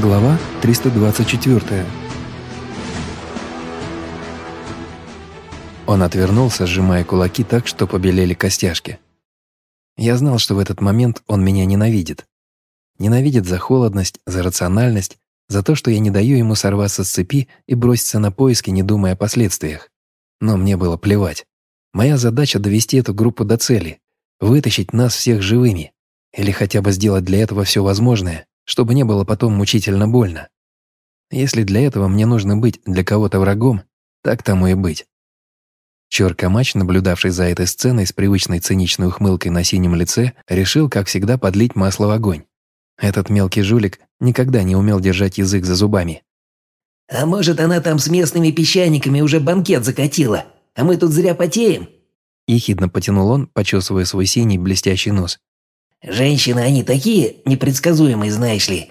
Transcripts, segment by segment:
Глава 324 Он отвернулся, сжимая кулаки так, что побелели костяшки. Я знал, что в этот момент он меня ненавидит. Ненавидит за холодность, за рациональность, за то, что я не даю ему сорваться с цепи и броситься на поиски, не думая о последствиях. Но мне было плевать. Моя задача довести эту группу до цели, вытащить нас всех живыми, или хотя бы сделать для этого все возможное, чтобы не было потом мучительно больно. Если для этого мне нужно быть для кого-то врагом, так тому и быть. Чёр-камач, наблюдавший за этой сценой с привычной циничной ухмылкой на синем лице, решил, как всегда, подлить масло в огонь. Этот мелкий жулик никогда не умел держать язык за зубами. «А может, она там с местными песчаниками уже банкет закатила, а мы тут зря потеем?» Ехидно потянул он, почесывая свой синий блестящий нос. «Женщины, они такие непредсказуемые, знаешь ли.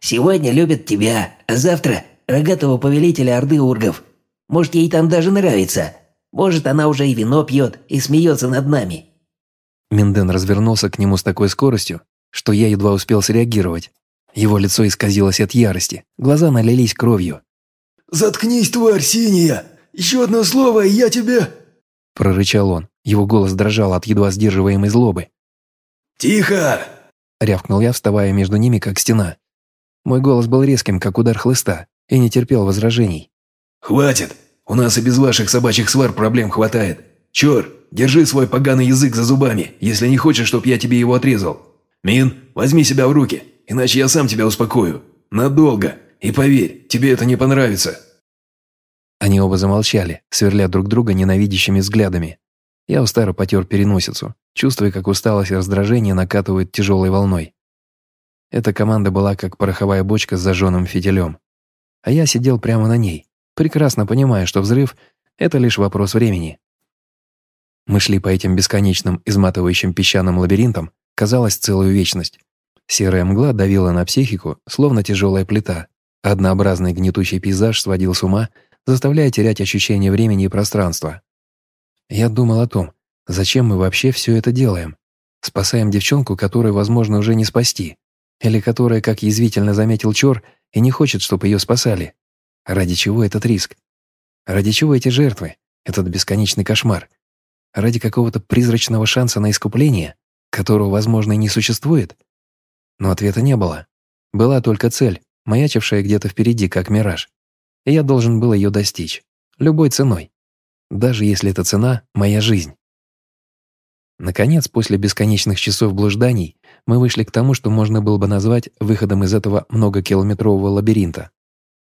Сегодня любят тебя, а завтра – рогатого повелителя Орды Ургов. Может, ей там даже нравится. Может, она уже и вино пьет и смеется над нами». Минден развернулся к нему с такой скоростью, что я едва успел среагировать. Его лицо исказилось от ярости, глаза налились кровью. «Заткнись, тварь синяя! Еще одно слово, и я тебе...» Прорычал он. Его голос дрожал от едва сдерживаемой злобы. «Тихо!» Рявкнул я, вставая между ними, как стена. Мой голос был резким, как удар хлыста, и не терпел возражений. «Хватит! У нас и без ваших собачьих свар проблем хватает. Чёр, держи свой поганый язык за зубами, если не хочешь, чтоб я тебе его отрезал. Мин, возьми себя в руки, иначе я сам тебя успокою. Надолго. И поверь, тебе это не понравится». Они оба замолчали, сверля друг друга ненавидящими взглядами. Я устало потер переносицу, чувствуя, как усталость и раздражение накатывают тяжелой волной. Эта команда была как пороховая бочка с зажженным фитилем. А я сидел прямо на ней, прекрасно понимая, что взрыв — это лишь вопрос времени. Мы шли по этим бесконечным, изматывающим песчаным лабиринтам, казалось, целую вечность. Серая мгла давила на психику, словно тяжелая плита. Однообразный гнетущий пейзаж сводил с ума, заставляя терять ощущение времени и пространства. Я думал о том, зачем мы вообще все это делаем. Спасаем девчонку, которую, возможно, уже не спасти. Или которая, как язвительно заметил Чор, и не хочет, чтобы ее спасали. Ради чего этот риск? Ради чего эти жертвы? Этот бесконечный кошмар? Ради какого-то призрачного шанса на искупление, которого, возможно, и не существует? Но ответа не было. Была только цель, маячившая где-то впереди, как мираж. И я должен был ее достичь. Любой ценой. Даже если эта цена — моя жизнь. Наконец, после бесконечных часов блужданий, мы вышли к тому, что можно было бы назвать выходом из этого многокилометрового лабиринта.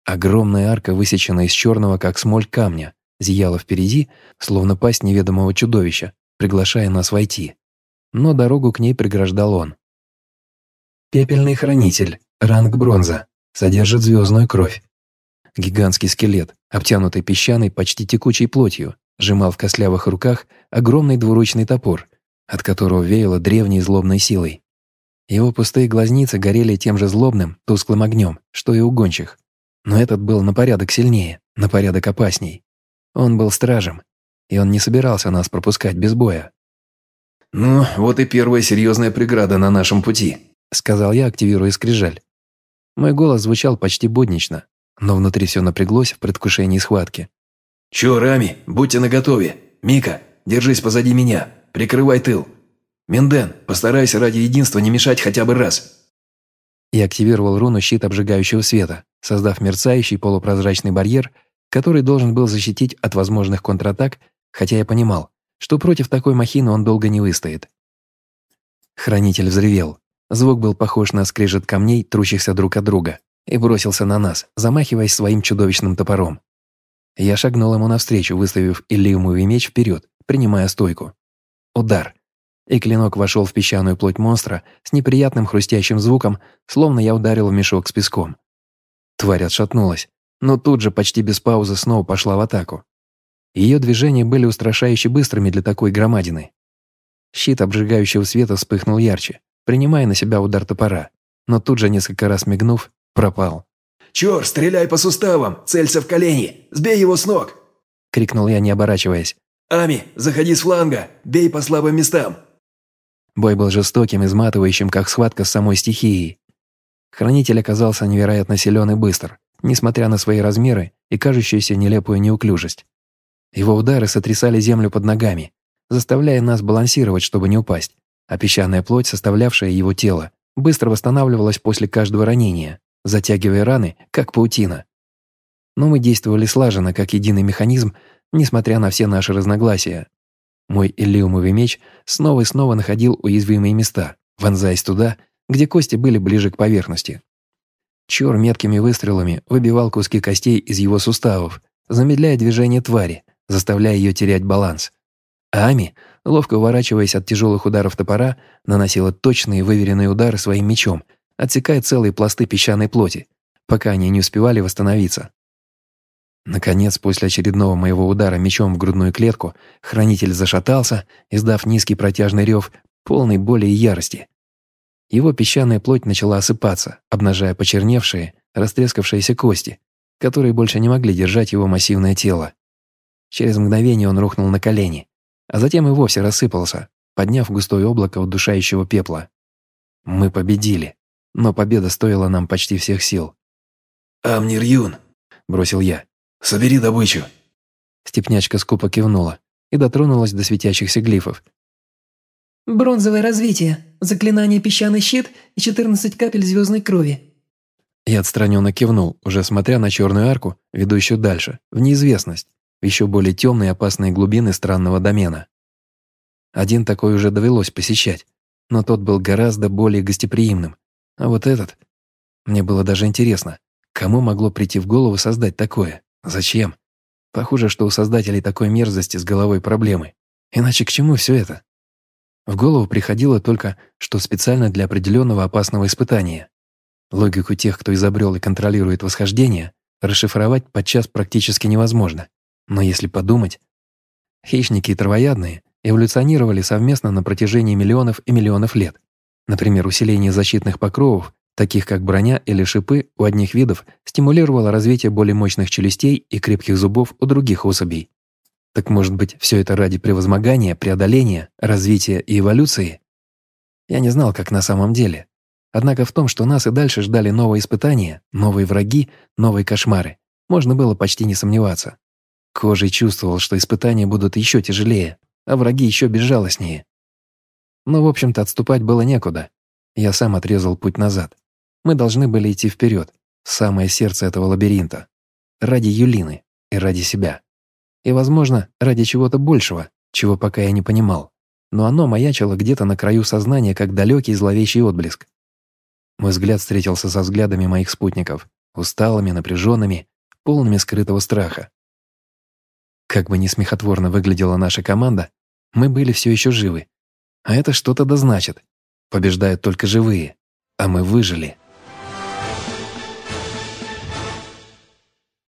Огромная арка, высеченная из черного, как смоль камня, зияла впереди, словно пасть неведомого чудовища, приглашая нас войти. Но дорогу к ней преграждал он. Пепельный хранитель, ранг бронза, содержит звездную кровь. Гигантский скелет, обтянутый песчаной, почти текучей плотью, сжимал в костлявых руках огромный двуручный топор, от которого веяло древней злобной силой. Его пустые глазницы горели тем же злобным, тусклым огнем, что и у гончих, но этот был на порядок сильнее, на порядок опасней. Он был стражем, и он не собирался нас пропускать без боя. «Ну, вот и первая серьезная преграда на нашем пути», сказал я, активируя скрижаль. Мой голос звучал почти буднично, но внутри все напряглось в предвкушении схватки. «Чё, Рами, будьте наготове. Мика, держись позади меня, прикрывай тыл. Менден, постарайся ради единства не мешать хотя бы раз». Я активировал руну щит обжигающего света, создав мерцающий полупрозрачный барьер, который должен был защитить от возможных контратак, хотя я понимал, что против такой махины он долго не выстоит. Хранитель взревел. Звук был похож на скрежет камней, трущихся друг от друга, и бросился на нас, замахиваясь своим чудовищным топором. Я шагнул ему навстречу, выставив иллиумовый меч вперед, принимая стойку. Удар и клинок вошел в песчаную плоть монстра с неприятным хрустящим звуком, словно я ударил в мешок с песком. Тварь отшатнулась, но тут же почти без паузы снова пошла в атаку. Ее движения были устрашающе быстрыми для такой громадины. Щит обжигающего света вспыхнул ярче, принимая на себя удар топора, но тут же, несколько раз мигнув, пропал. «Чёр, стреляй по суставам! Целься в колени! Сбей его с ног!» — крикнул я, не оборачиваясь. «Ами, заходи с фланга! Бей по слабым местам!» Бой был жестоким, изматывающим, как схватка с самой стихией. Хранитель оказался невероятно силен и быстр, несмотря на свои размеры и кажущуюся нелепую неуклюжесть. Его удары сотрясали землю под ногами, заставляя нас балансировать, чтобы не упасть, а песчаная плоть, составлявшая его тело, быстро восстанавливалась после каждого ранения, затягивая раны, как паутина. Но мы действовали слаженно, как единый механизм, несмотря на все наши разногласия. Мой элиумовый меч снова и снова находил уязвимые места, вонзаясь туда, где кости были ближе к поверхности. Чор меткими выстрелами выбивал куски костей из его суставов, замедляя движение твари, заставляя ее терять баланс. Ами, ловко уворачиваясь от тяжелых ударов топора, наносила точные выверенные удары своим мечом, отсекая целые пласты песчаной плоти, пока они не успевали восстановиться. Наконец, после очередного моего удара мечом в грудную клетку, хранитель зашатался, издав низкий протяжный рев, полный боли и ярости. Его песчаная плоть начала осыпаться, обнажая почерневшие, растрескавшиеся кости, которые больше не могли держать его массивное тело. Через мгновение он рухнул на колени, а затем и вовсе рассыпался, подняв густое облако удушающего пепла. Мы победили, но победа стоила нам почти всех сил. «Амнир Юн», — бросил я, Собери добычу». Степнячка скупо кивнула и дотронулась до светящихся глифов. «Бронзовое развитие, заклинание песчаный щит и 14 капель звездной крови». Я отстраненно кивнул, уже смотря на черную арку, ведущую дальше, в неизвестность, в еще более темные и опасные глубины странного домена. Один такой уже довелось посещать, но тот был гораздо более гостеприимным. А вот этот... Мне было даже интересно, кому могло прийти в голову создать такое? Зачем? Похоже, что у создателей такой мерзости с головой проблемы. Иначе к чему все это? В голову приходило только, что специально для определенного опасного испытания. Логику тех, кто изобрел и контролирует восхождение, расшифровать подчас практически невозможно. Но если подумать... Хищники и травоядные эволюционировали совместно на протяжении миллионов и миллионов лет. Например, усиление защитных покровов таких как броня или шипы у одних видов, стимулировало развитие более мощных челюстей и крепких зубов у других особей. Так может быть, все это ради превозмогания, преодоления, развития и эволюции? Я не знал, как на самом деле. Однако в том, что нас и дальше ждали новые испытания, новые враги, новые кошмары, можно было почти не сомневаться. Кожей чувствовал, что испытания будут еще тяжелее, а враги еще безжалостнее. Но, в общем-то, отступать было некуда. Я сам отрезал путь назад. Мы должны были идти вперед, в самое сердце этого лабиринта. Ради Юлины и ради себя. И, возможно, ради чего-то большего, чего пока я не понимал. Но оно маячило где-то на краю сознания, как далекий зловещий отблеск. Мой взгляд встретился со взглядами моих спутников, усталыми, напряженными, полными скрытого страха. Как бы ни смехотворно выглядела наша команда, мы были все еще живы. А это что-то да значит. Побеждают только живые, а мы выжили.